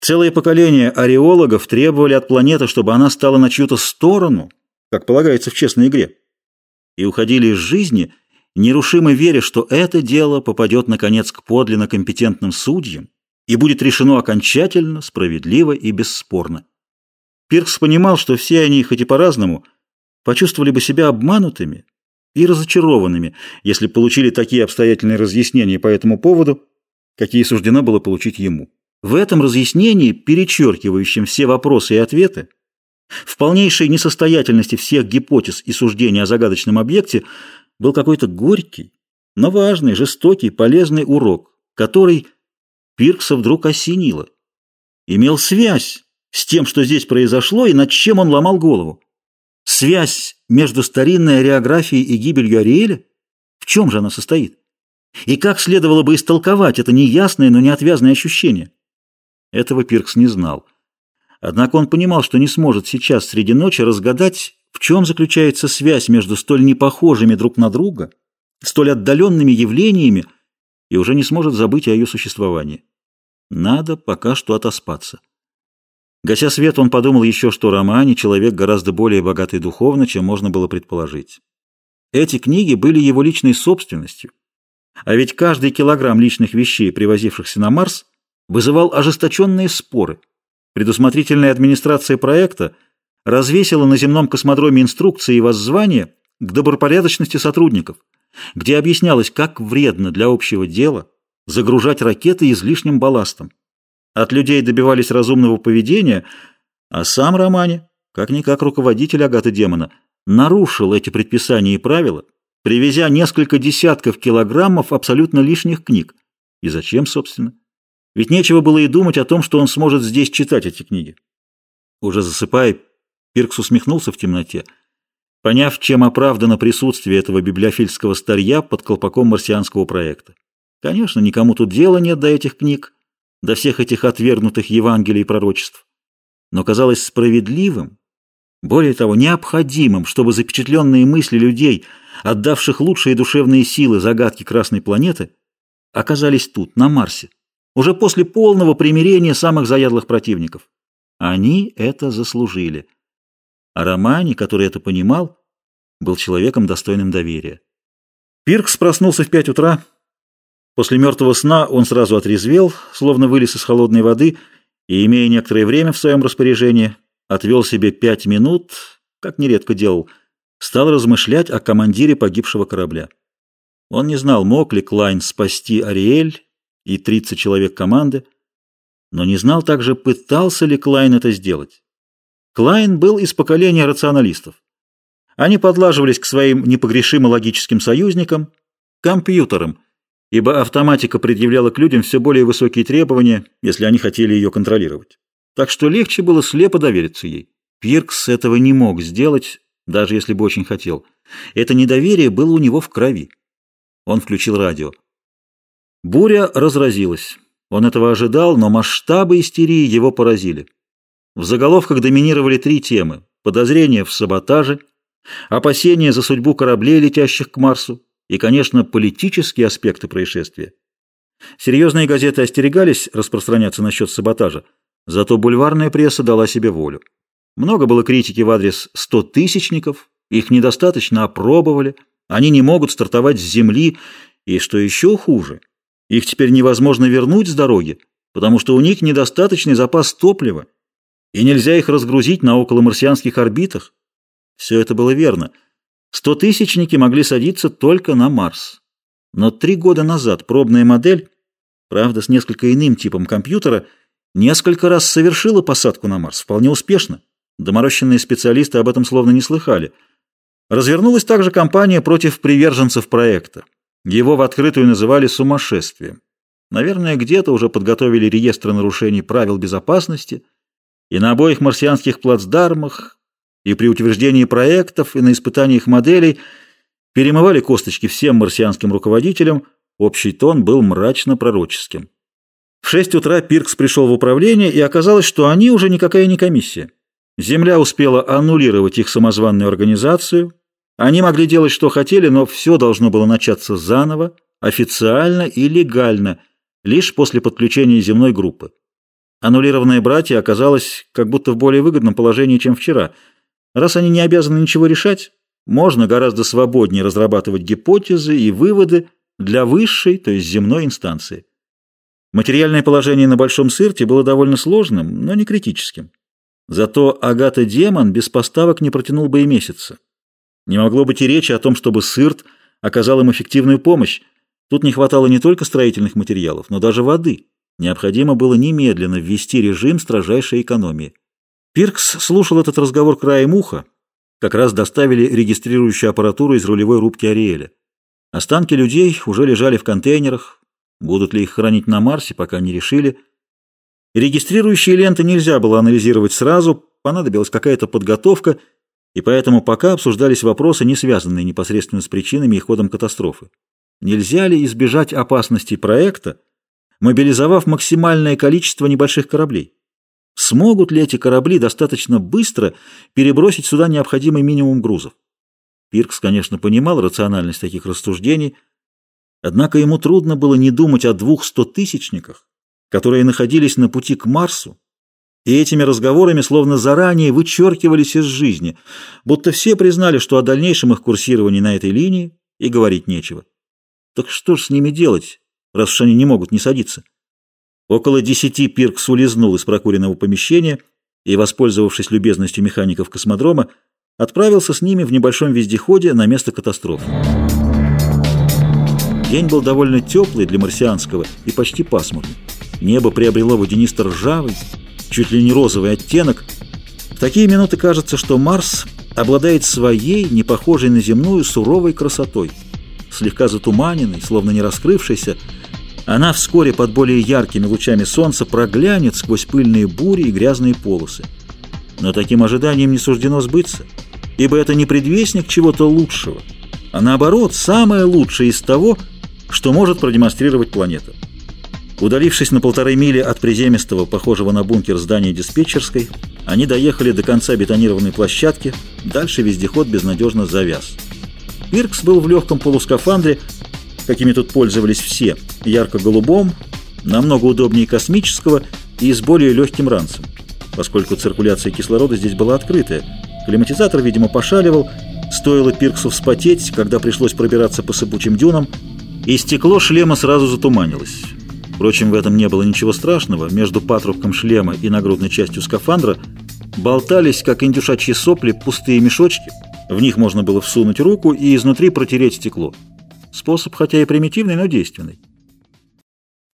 Целые поколения ареологов требовали от планеты, чтобы она стала на чью-то сторону, как полагается в честной игре, и уходили из жизни, нерушимо веря, что это дело попадет, наконец, к подлинно компетентным судьям и будет решено окончательно, справедливо и бесспорно. Пиркс понимал, что все они, хоть и по-разному, почувствовали бы себя обманутыми и разочарованными, если получили такие обстоятельные разъяснения по этому поводу, какие суждено было получить ему. В этом разъяснении, перечеркивающем все вопросы и ответы, в полнейшей несостоятельности всех гипотез и суждений о загадочном объекте был какой-то горький, но важный, жестокий, полезный урок, который Пиркса вдруг осенило. Имел связь с тем, что здесь произошло и над чем он ломал голову. Связь между старинной ареографией и гибелью Ариэля? В чем же она состоит? И как следовало бы истолковать это неясное, но неотвязное ощущение? Этого Пиркс не знал. Однако он понимал, что не сможет сейчас среди ночи разгадать, в чем заключается связь между столь непохожими друг на друга, столь отдаленными явлениями, и уже не сможет забыть о ее существовании. Надо пока что отоспаться. Гася свет, он подумал еще, что Романи человек гораздо более богатый духовно, чем можно было предположить. Эти книги были его личной собственностью. А ведь каждый килограмм личных вещей, привозившихся на Марс, вызывал ожесточенные споры. Предусмотрительная администрация проекта развесила на земном космодроме инструкции и воззвания к добропорядочности сотрудников, где объяснялось, как вредно для общего дела загружать ракеты излишним балластом. От людей добивались разумного поведения, а сам Романе, как-никак руководитель Агаты Демона, нарушил эти предписания и правила, привезя несколько десятков килограммов абсолютно лишних книг. И зачем, собственно? Ведь нечего было и думать о том, что он сможет здесь читать эти книги. Уже засыпая, Пиркс усмехнулся в темноте, поняв, чем оправдано присутствие этого библиофильского старья под колпаком марсианского проекта. Конечно, никому тут дела нет до этих книг, до всех этих отвергнутых Евангелий и пророчеств. Но казалось справедливым, более того, необходимым, чтобы запечатленные мысли людей, отдавших лучшие душевные силы загадки Красной планеты, оказались тут, на Марсе уже после полного примирения самых заядлых противников. Они это заслужили. А Романи, который это понимал, был человеком достойным доверия. Пиркс проснулся в пять утра. После мертвого сна он сразу отрезвел, словно вылез из холодной воды, и, имея некоторое время в своем распоряжении, отвел себе пять минут, как нередко делал, стал размышлять о командире погибшего корабля. Он не знал, мог ли Клайн спасти Ариэль и 30 человек команды, но не знал также, пытался ли Клайн это сделать. Клайн был из поколения рационалистов. Они подлаживались к своим непогрешимо логическим союзникам, компьютерам, ибо автоматика предъявляла к людям все более высокие требования, если они хотели ее контролировать. Так что легче было слепо довериться ей. Пиркс этого не мог сделать, даже если бы очень хотел. Это недоверие было у него в крови. Он включил радио. Буря разразилась. Он этого ожидал, но масштабы истерии его поразили. В заголовках доминировали три темы. Подозрения в саботаже, опасения за судьбу кораблей, летящих к Марсу, и, конечно, политические аспекты происшествия. Серьезные газеты остерегались распространяться насчет саботажа, зато бульварная пресса дала себе волю. Много было критики в адрес стотысячников, их недостаточно опробовали, они не могут стартовать с земли, и, что еще хуже, их теперь невозможно вернуть с дороги, потому что у них недостаточный запас топлива, и нельзя их разгрузить на околомарсианских орбитах. Все это было верно. Стотысячники могли садиться только на Марс. Но три года назад пробная модель, правда с несколько иным типом компьютера, несколько раз совершила посадку на Марс, вполне успешно. Доморощенные специалисты об этом словно не слыхали. Развернулась также кампания против приверженцев проекта. Его в открытую называли сумасшествием. Наверное, где-то уже подготовили реестры нарушений правил безопасности, и на обоих марсианских плацдармах, и при утверждении проектов, и на испытаниях моделей перемывали косточки всем марсианским руководителям, общий тон был мрачно-пророческим. В шесть утра Пиркс пришел в управление, и оказалось, что они уже никакая не комиссия. Земля успела аннулировать их самозванную организацию – они могли делать, что хотели, но все должно было начаться заново, официально и легально, лишь после подключения земной группы. Аннулированное братья оказалось как будто в более выгодном положении, чем вчера. Раз они не обязаны ничего решать, можно гораздо свободнее разрабатывать гипотезы и выводы для высшей, то есть земной инстанции. Материальное положение на Большом Сырте было довольно сложным, но не критическим. Зато Агата-демон без поставок не протянул бы и месяца. Не могло быть и речи о том, чтобы Сырт оказал им эффективную помощь. Тут не хватало не только строительных материалов, но даже воды. Необходимо было немедленно ввести режим строжайшей экономии. Пиркс слушал этот разговор краем уха. Как раз доставили регистрирующую аппаратуру из рулевой рубки Ариэля. Останки людей уже лежали в контейнерах. Будут ли их хранить на Марсе, пока не решили. Регистрирующие ленты нельзя было анализировать сразу, понадобилась какая-то подготовка, и поэтому пока обсуждались вопросы, не связанные непосредственно с причинами и ходом катастрофы. Нельзя ли избежать опасностей проекта, мобилизовав максимальное количество небольших кораблей. Смогут ли эти корабли достаточно быстро перебросить сюда необходимый минимум грузов? Пиркс, конечно, понимал рациональность таких рассуждений, однако ему трудно было не думать о двух стотысячниках, которые находились на пути к Марсу, и этими разговорами словно заранее вычеркивались из жизни, будто все признали, что о дальнейшем их курсировании на этой линии и говорить нечего. Так что ж с ними делать? раз уж они не могут не садиться. Около десяти Пиркс улизнул из прокуренного помещения и, воспользовавшись любезностью механиков космодрома, отправился с ними в небольшом вездеходе на место катастрофы. День был довольно теплый для марсианского и почти пасмурный. Небо приобрело водянисто-ржавый, чуть ли не розовый оттенок. В такие минуты кажется, что Марс обладает своей, не похожей на земную, суровой красотой. Слегка затуманенный, словно не раскрывшийся, она вскоре под более яркими лучами солнца проглянет сквозь пыльные бури и грязные полосы. Но таким ожиданием не суждено сбыться, ибо это не предвестник чего-то лучшего, а наоборот, самое лучшее из того, что может продемонстрировать планета. Удалившись на полторы мили от приземистого, похожего на бункер здания диспетчерской, они доехали до конца бетонированной площадки, дальше вездеход безнадежно завяз. Пиркс был в легком полускафандре, какими тут пользовались все, ярко-голубом, намного удобнее космического и с более легким ранцем, поскольку циркуляция кислорода здесь была открытая. Климатизатор, видимо, пошаливал, стоило Пирксу вспотеть, когда пришлось пробираться по сыпучим дюнам, и стекло шлема сразу затуманилось. Впрочем, в этом не было ничего страшного. Между патрубком шлема и нагрудной частью скафандра болтались, как индюшачьи сопли, пустые мешочки. В них можно было всунуть руку и изнутри протереть стекло. Способ, хотя и примитивный, но действенный.